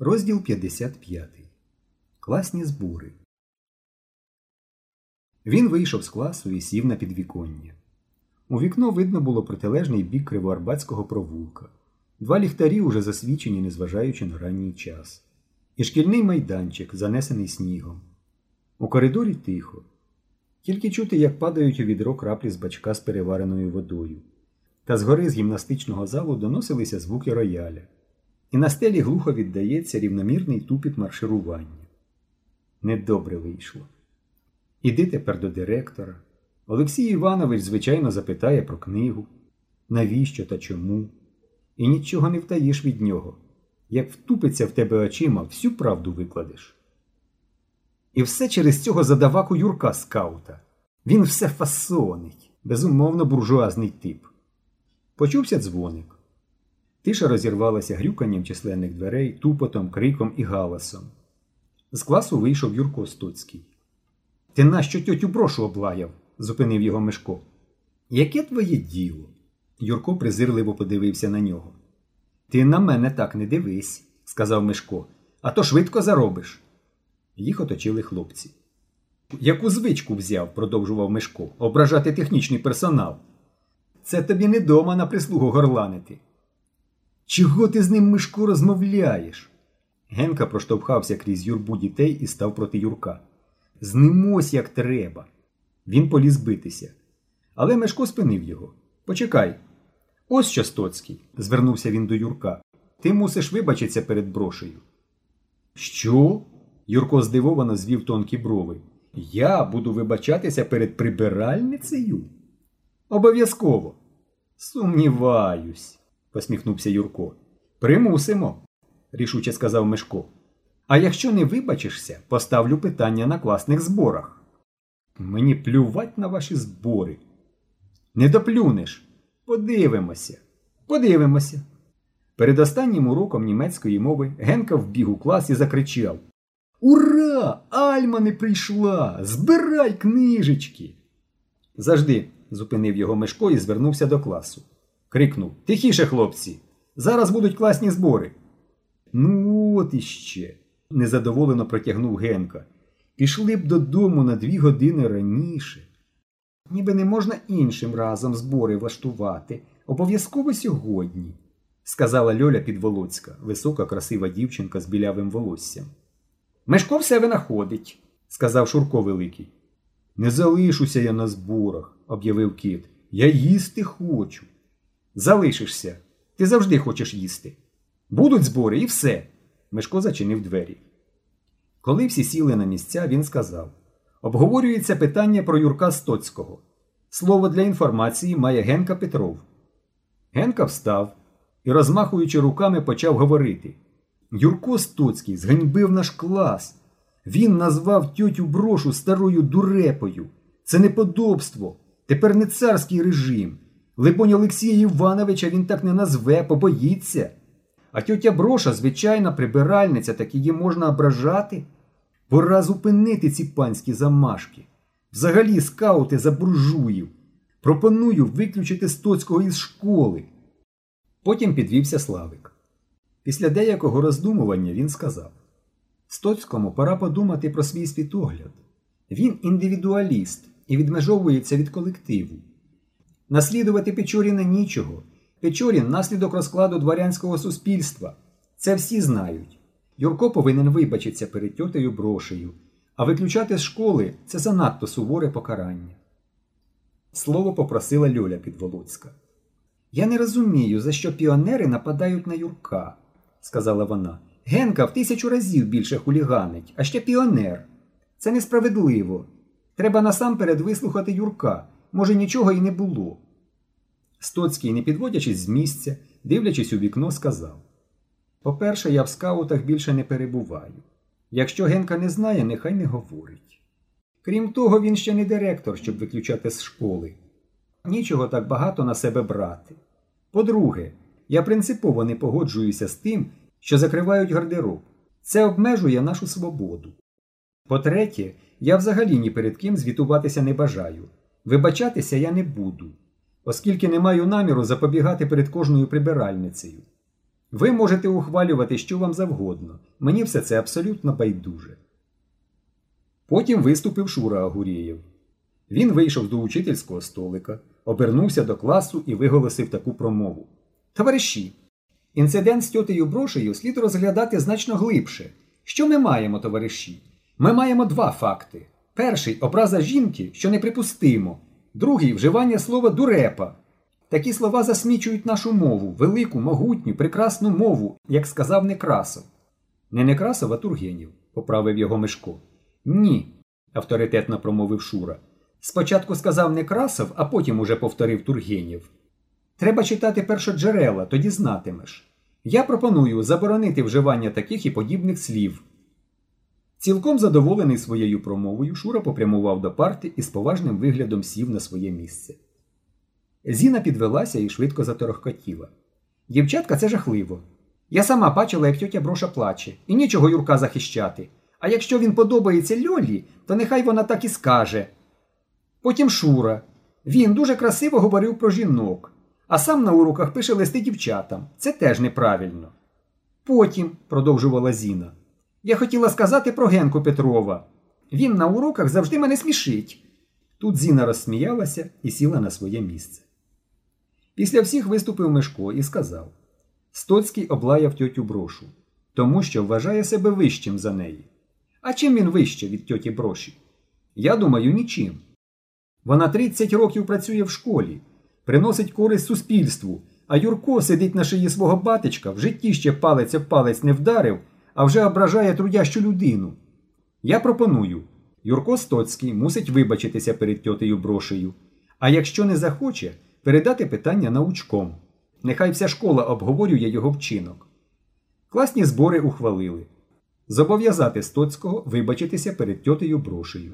Розділ 55. Класні збори. Він вийшов з класу і сів на підвіконня. У вікно видно було протилежний бік Кривоарбатського провулка. Два ліхтарі уже засвічені, незважаючи на ранній час. І шкільний майданчик, занесений снігом. У коридорі тихо. Тільки чути, як падають у відро краплі з бачка з перевареною водою. Та згори з гімнастичного залу доносилися звуки рояля. І на стелі глухо віддається рівномірний тупіт марширування. Недобре вийшло. Іди тепер до директора. Олексій Іванович, звичайно, запитає про книгу. Навіщо та чому? І нічого не втаїш від нього. Як втупиться в тебе очима, всю правду викладеш. І все через цього задаваку Юрка скаута. Він все фасонить, безумовно, буржуазний тип. Почувся дзвоник. Тиша розірвалася грюканням численних дверей, тупотом, криком і галасом. З класу вийшов Юрко Стоцький. Ти нащо тьотю брошу облаяв? зупинив його Мишко. Яке твоє діло? Юрко презирливо подивився на нього. Ти на мене так не дивись, сказав Мишко, а то швидко заробиш. Їх оточили хлопці. Яку звичку взяв, продовжував Мишко, ображати технічний персонал. Це тобі не дома на прислугу горланити. Чого ти з ним Мишко розмовляєш? Генка проштовхався крізь юрбу дітей і став проти Юрка. Знимось, як треба. Він поліз битися. Але Мишко спинив його. Почекай. Ось що Стоцький, звернувся він до Юрка. Ти мусиш вибачитися перед брошею. Що? Юрко здивовано звів тонкі брови. Я буду вибачатися перед прибиральницею? Обов'язково. Сумніваюсь, посміхнувся Юрко. Примусимо, рішуче сказав Мишко. А якщо не вибачишся, поставлю питання на класних зборах. Мені плювать на ваші збори. Не доплюнеш. Подивимося. Подивимося. Перед останнім уроком німецької мови Генка вбіг у клас і закричав Ура! Альма не прийшла! Збирай книжечки! Завжди, зупинив його Мишко і звернувся до класу. Крикнув Тихіше, хлопці! Зараз будуть класні збори. Ну, от іще, незадоволено протягнув Генка. Пішли б додому на дві години раніше. Ніби не можна іншим разом збори влаштувати, обов'язково сьогодні, сказала Льоля Підволоцька, висока, красива дівчинка з білявим волоссям. Мешко все винаходить, сказав Шурко Великий. Не залишуся я на зборах, об'явив кіт. Я їсти хочу. Залишишся. Ти завжди хочеш їсти. Будуть збори і все. Мешко зачинив двері. Коли всі сіли на місця, він сказав Обговорюється питання про Юрка Стоцького. Слово для інформації має Генка Петров. Генка встав і, розмахуючи руками, почав говорити. Юрко Стоцький зганьбив наш клас. Він назвав тьотю брошу старою дурепою. Це неподобство. Тепер не царський режим. Либонь Олексія Івановича він так не назве, побоїться. А тьотя броша, звичайна прибиральниця, так її можна ображати. Пора зупинити ці панські замашки. Взагалі скаути за буржуїв. Пропоную виключити Стоцького із школи. Потім підвівся Славик. Після деякого роздумування він сказав Стоцькому пора подумати про свій світогляд. Він індивідуаліст і відмежовується від колективу. Наслідувати Печоріна нічого. Печорін наслідок розкладу дворянського суспільства. Це всі знають. Юрко повинен вибачитися перед тьотею брошею, а виключати з школи це занадто суворе покарання. Слово попросила Льоля Підволоцька. Я не розумію, за що піонери нападають на Юрка, сказала вона. Генка в тисячу разів більше хуліганить, а ще піонер. Це несправедливо. Треба насамперед вислухати Юрка. Може, нічого і не було. Стоцький, не підводячись з місця, дивлячись у вікно, сказав По-перше, я в скаутах більше не перебуваю. Якщо Генка не знає, нехай не говорить. Крім того, він ще не директор, щоб виключати з школи. Нічого так багато на себе брати. По-друге, я принципово не погоджуюся з тим, що закривають гардероб. Це обмежує нашу свободу. По-третє, я взагалі ні перед ким звітуватися не бажаю. Вибачатися я не буду, оскільки не маю наміру запобігати перед кожною прибиральницею. Ви можете ухвалювати, що вам завгодно. Мені все це абсолютно байдуже. Потім виступив Шура Агурєєв. Він вийшов до учительського столика, обернувся до класу і виголосив таку промову. Товариші, інцидент з тьотею Брошею слід розглядати значно глибше. Що ми маємо, товариші? Ми маємо два факти. Перший образа жінки, що неприпустимо. Другий вживання слова дурепа. Такі слова засмічують нашу мову, велику, могутню, прекрасну мову, як сказав Некрасов. Не Некрасов, а Тургенів, поправив його Мишко. Ні, авторитетно промовив Шура. Спочатку сказав Некрасов, а потім уже повторив Тургенєв. Треба читати першоджерела, тоді знатимеш. Я пропоную заборонити вживання таких і подібних слів. Цілком задоволений своєю промовою, Шура попрямував до парти і з поважним виглядом сів на своє місце. Зіна підвелася і швидко заторохкотіла. Дівчатка, це жахливо. Я сама бачила, як тьотя Броша плаче, і нічого Юрка захищати. А якщо він подобається Льолі, то нехай вона так і скаже. Потім Шура. Він дуже красиво говорив про жінок, а сам на уроках пише листи дівчатам. Це теж неправильно. Потім, продовжувала Зіна, я хотіла сказати про Генку Петрова. Він на уроках завжди мене смішить. Тут Зіна розсміялася і сіла на своє місце. Після всіх виступив Мишко і сказав Стоцький облаяв тьотю брошу, тому що вважає себе вищим за неї. А чим він вище від тьоті броші? Я думаю, нічим. Вона 30 років працює в школі, приносить користь суспільству, а Юрко сидить на шиї свого батечка, в житті ще палець об палець не вдарив, а вже ображає трудящу людину. Я пропоную. Юрко Стоцький мусить вибачитися перед тьотею брошею, а якщо не захоче, передати питання научком. Нехай вся школа обговорює його вчинок. Класні збори ухвалили. Зобов'язати Стоцького вибачитися перед тьотею брошею.